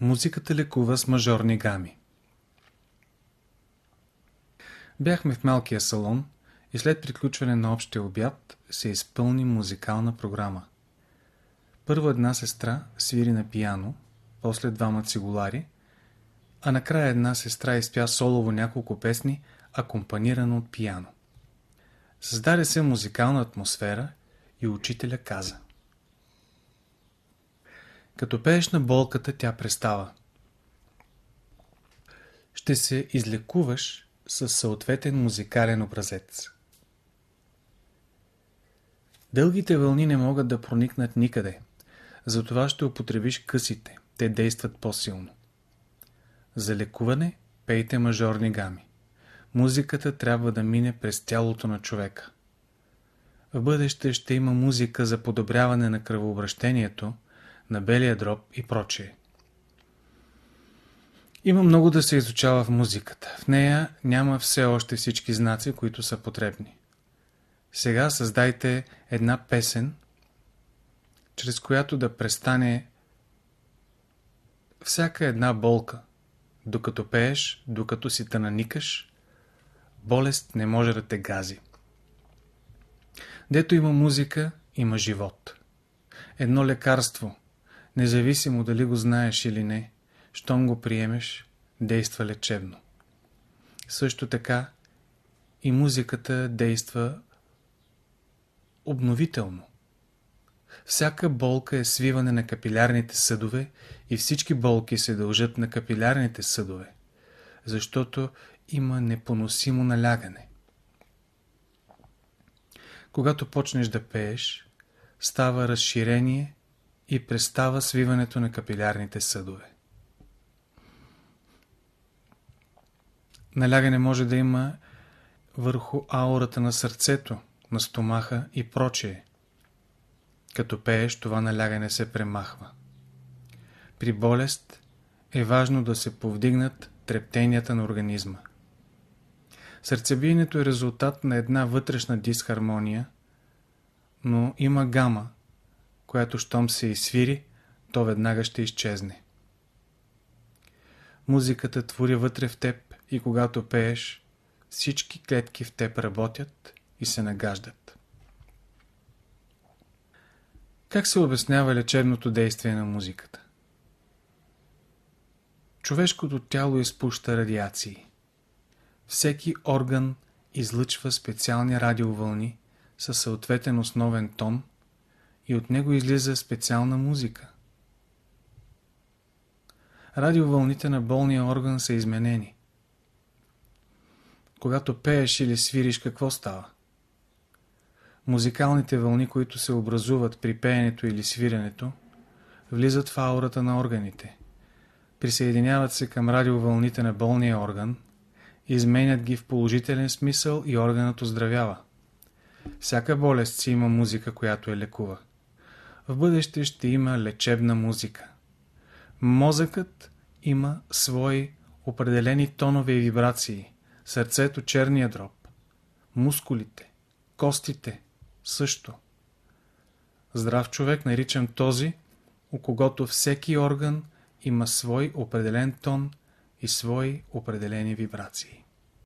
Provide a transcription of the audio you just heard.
Музиката лекува с мажорни гами. Бяхме в малкия салон и след приключване на общия обяд се изпълни музикална програма. Първо една сестра свири на пияно, после двама цигулари, а накрая една сестра изпя солово няколко песни, акомпанирано от пияно. Създаде се музикална атмосфера и учителя каза Като пееш на болката, тя престава. Ще се излекуваш със съответен музикален образец. Дългите вълни не могат да проникнат никъде, затова ще употребиш късите, те действат по-силно. За лекуване пейте мажорни гами. Музиката трябва да мине през тялото на човека. В бъдеще ще има музика за подобряване на кръвообращението, на белия дроб и прочее. Има много да се изучава в музиката. В нея няма все още всички знаци, които са потребни. Сега създайте една песен, чрез която да престане всяка една болка. Докато пееш, докато си наникаш, болест не може да те гази. Дето има музика, има живот. Едно лекарство, независимо дали го знаеш или не, щом го приемеш, действа лечебно. Също така и музиката действа обновително. Всяка болка е свиване на капилярните съдове и всички болки се дължат на капилярните съдове, защото има непоносимо налягане. Когато почнеш да пееш, става разширение и престава свиването на капилярните съдове. Налягане може да има върху аурата на сърцето, на стомаха и прочее. Като пееш, това налягане се премахва. При болест е важно да се повдигнат трептенията на организма. Сърцебиенето е резултат на една вътрешна дисхармония, но има гама, която щом се изсвири, то веднага ще изчезне. Музиката твори вътре в теб и когато пееш, всички клетки в теб работят и се нагаждат. Как се обяснява лечебното действие на музиката? Човешкото тяло изпуща радиации. Всеки орган излъчва специални радиовълни със съответен основен тон и от него излиза специална музика. Радиовълните на болния орган са изменени. Когато пееш или свириш, какво става? Музикалните вълни, които се образуват при пеенето или свиренето, влизат в аурата на органите. Присъединяват се към радиовълните на болния орган, изменят ги в положителен смисъл и органът оздравява. Всяка болест си има музика, която е лекува. В бъдеще ще има лечебна музика. Мозъкът има свои определени тонове и вибрации. Сърцето черния дроб. Мускулите, костите също. Здрав човек наричам този, у когото всеки орган има свой определен тон и свои определени вибрации.